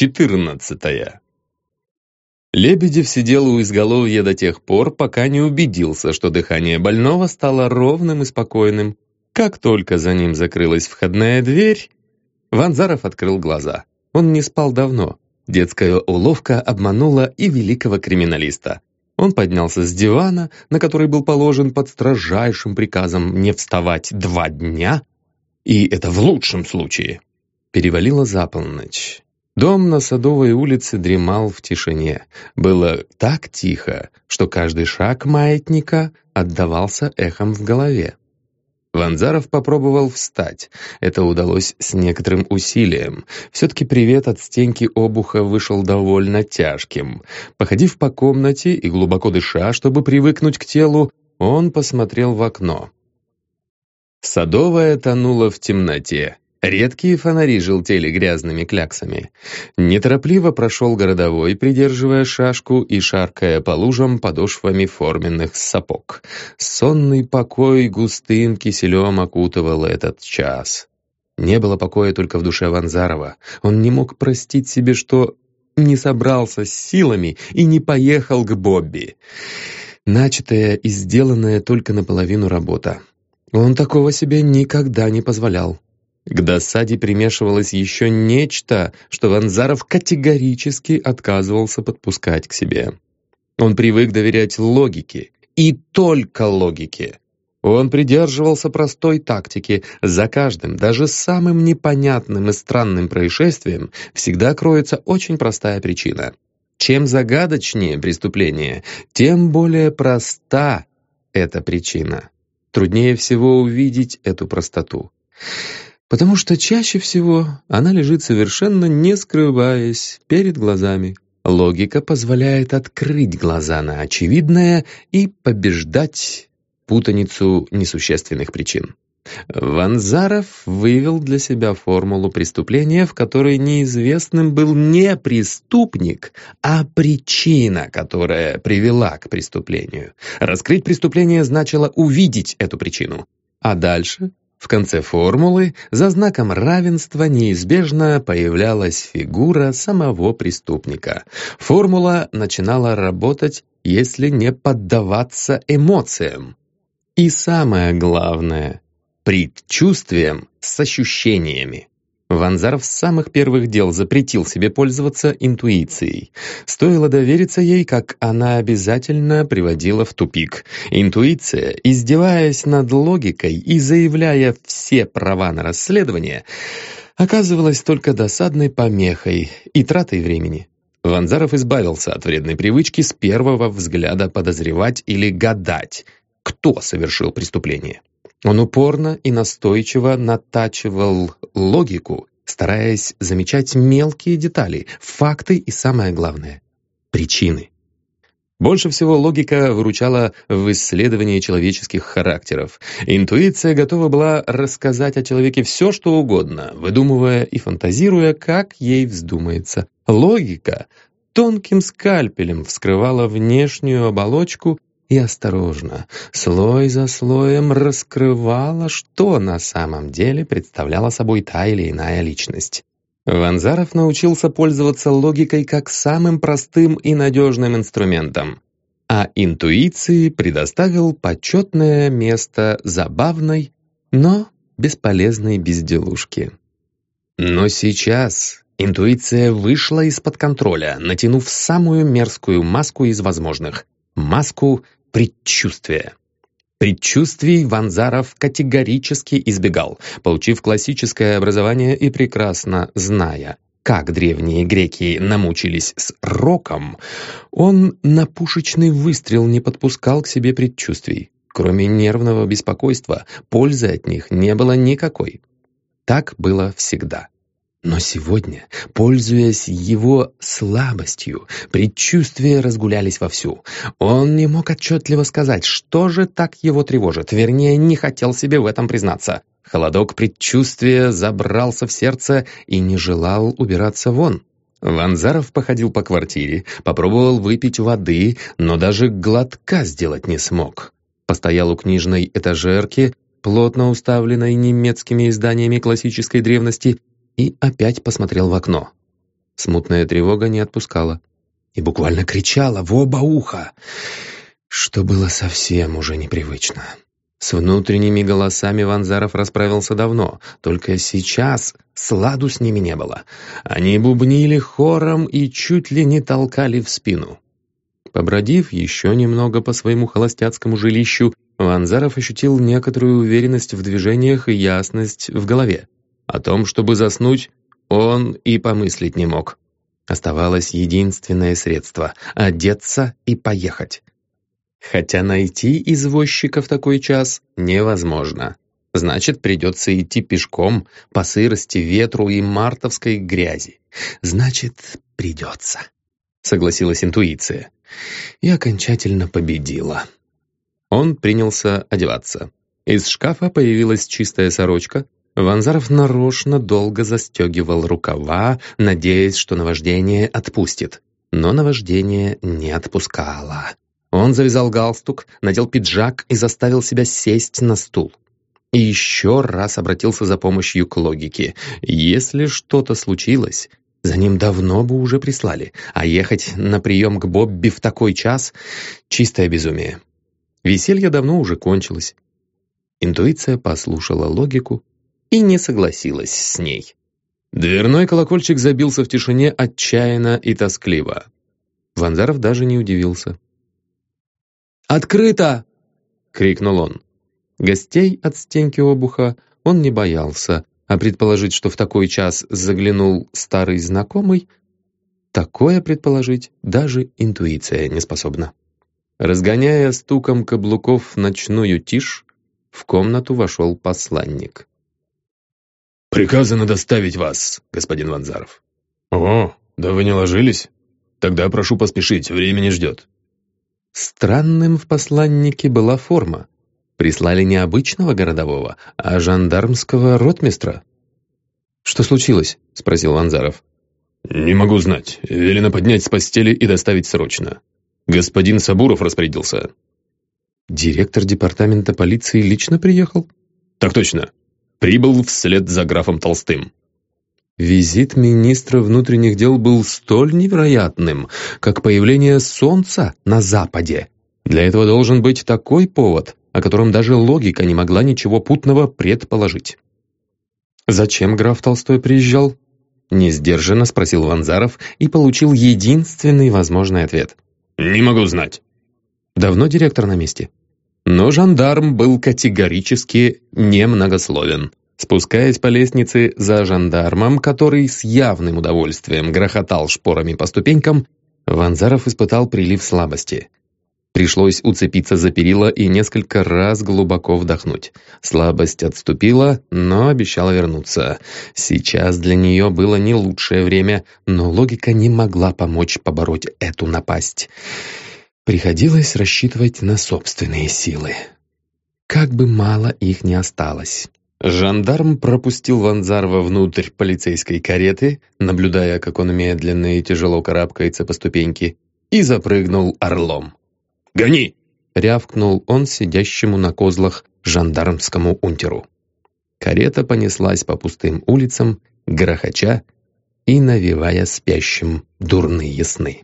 14 Лебедев сидел у изголовья до тех пор, пока не убедился, что дыхание больного стало ровным и спокойным. Как только за ним закрылась входная дверь, Ванзаров открыл глаза. Он не спал давно. Детская уловка обманула и великого криминалиста. Он поднялся с дивана, на который был положен под строжайшим приказом не вставать два дня, и это в лучшем случае. Перевалило за полночь. Дом на Садовой улице дремал в тишине. Было так тихо, что каждый шаг маятника отдавался эхом в голове. Ванзаров попробовал встать. Это удалось с некоторым усилием. Все-таки привет от Стеньки Обуха вышел довольно тяжким. Походив по комнате и глубоко дыша, чтобы привыкнуть к телу, он посмотрел в окно. Садовая тонула в темноте. Редкие фонари желтели грязными кляксами. Неторопливо прошел городовой, придерживая шашку и шаркая по лужам подошвами форменных сапог. Сонный покой густым киселем окутывал этот час. Не было покоя только в душе Ванзарова. Он не мог простить себе, что не собрался с силами и не поехал к Бобби. Начатая и сделанная только наполовину работа. Он такого себе никогда не позволял. К досаде примешивалось еще нечто, что Ванзаров категорически отказывался подпускать к себе. Он привык доверять логике, и только логике. Он придерживался простой тактики. За каждым, даже самым непонятным и странным происшествием всегда кроется очень простая причина. Чем загадочнее преступление, тем более проста эта причина. Труднее всего увидеть эту простоту. Потому что чаще всего она лежит совершенно не скрываясь перед глазами. Логика позволяет открыть глаза на очевидное и побеждать путаницу несущественных причин. Ванзаров вывел для себя формулу преступления, в которой неизвестным был не преступник, а причина, которая привела к преступлению. Раскрыть преступление значило увидеть эту причину. А дальше в конце формулы за знаком равенства неизбежно появлялась фигура самого преступника. Формула начинала работать, если не поддаваться эмоциям. И самое главное – предчувствием с ощущениями. Ванзаров с самых первых дел запретил себе пользоваться интуицией. Стоило довериться ей, как она обязательно приводила в тупик. Интуиция, издеваясь над логикой и заявляя все права на расследование, оказывалась только досадной помехой и тратой времени. Ванзаров избавился от вредной привычки с первого взгляда подозревать или гадать, кто совершил преступление. Он упорно и настойчиво натачивал логику, стараясь замечать мелкие детали, факты и, самое главное, причины. Больше всего логика выручала в исследовании человеческих характеров. Интуиция готова была рассказать о человеке все, что угодно, выдумывая и фантазируя, как ей вздумается. Логика тонким скальпелем вскрывала внешнюю оболочку и осторожно, слой за слоем раскрывала, что на самом деле представляла собой та или иная личность. Ванзаров научился пользоваться логикой как самым простым и надежным инструментом, а интуиции предоставил почетное место забавной, но бесполезной безделушке. Но сейчас интуиция вышла из-под контроля, натянув самую мерзкую маску из возможных — маску предчувствие. Предчувствий Ванзаров категорически избегал, получив классическое образование и прекрасно зная, как древние греки намучились с роком, он на пушечный выстрел не подпускал к себе предчувствий. Кроме нервного беспокойства, пользы от них не было никакой. Так было всегда. Но сегодня, пользуясь его слабостью, предчувствия разгулялись вовсю. Он не мог отчетливо сказать, что же так его тревожит, вернее, не хотел себе в этом признаться. Холодок предчувствия забрался в сердце и не желал убираться вон. Ванзаров походил по квартире, попробовал выпить воды, но даже глотка сделать не смог. Постоял у книжной этажерки, плотно уставленной немецкими изданиями классической древности, и опять посмотрел в окно. Смутная тревога не отпускала и буквально кричала в оба уха, что было совсем уже непривычно. С внутренними голосами Ванзаров расправился давно, только сейчас сладу с ними не было. Они бубнили хором и чуть ли не толкали в спину. Побродив еще немного по своему холостяцкому жилищу, Ванзаров ощутил некоторую уверенность в движениях и ясность в голове. О том, чтобы заснуть, он и помыслить не мог. Оставалось единственное средство — одеться и поехать. Хотя найти извозчика в такой час невозможно. Значит, придется идти пешком по сырости, ветру и мартовской грязи. Значит, придется. Согласилась интуиция. И окончательно победила. Он принялся одеваться. Из шкафа появилась чистая сорочка, Ванзаров нарочно долго застегивал рукава, надеясь, что наваждение отпустит. Но наваждение не отпускало. Он завязал галстук, надел пиджак и заставил себя сесть на стул. И еще раз обратился за помощью к логике. Если что-то случилось, за ним давно бы уже прислали, а ехать на прием к Бобби в такой час — чистое безумие. Веселье давно уже кончилось. Интуиция послушала логику и не согласилась с ней. Дверной колокольчик забился в тишине отчаянно и тоскливо. Ванзаров даже не удивился. «Открыто!» — крикнул он. Гостей от стенки обуха он не боялся, а предположить, что в такой час заглянул старый знакомый, такое предположить даже интуиция не способна. Разгоняя стуком каблуков ночную тишь, в комнату вошел посланник. «Приказано доставить вас, господин Ванзаров». «О, да вы не ложились? Тогда прошу поспешить, время не ждет». Странным в посланнике была форма. Прислали не обычного городового, а жандармского ротмистра. «Что случилось?» — спросил Ванзаров. «Не могу знать. Велено поднять с постели и доставить срочно. Господин Сабуров распорядился». «Директор департамента полиции лично приехал?» «Так точно прибыл вслед за графом Толстым. Визит министра внутренних дел был столь невероятным, как появление солнца на западе. Для этого должен быть такой повод, о котором даже логика не могла ничего путного предположить. «Зачем граф Толстой приезжал?» Несдержанно спросил Ванзаров и получил единственный возможный ответ. «Не могу знать». «Давно директор на месте?» Но жандарм был категорически немногословен. Спускаясь по лестнице за жандармом, который с явным удовольствием грохотал шпорами по ступенькам, Ванзаров испытал прилив слабости. Пришлось уцепиться за перила и несколько раз глубоко вдохнуть. Слабость отступила, но обещала вернуться. Сейчас для нее было не лучшее время, но логика не могла помочь побороть эту напасть. Приходилось рассчитывать на собственные силы. Как бы мало их ни осталось. Жандарм пропустил Ванзарова внутрь полицейской кареты, наблюдая, как он медленно и тяжело карабкается по ступеньке, и запрыгнул орлом. «Гони!» — рявкнул он сидящему на козлах жандармскому унтеру. Карета понеслась по пустым улицам, грохоча и навевая спящим дурные сны.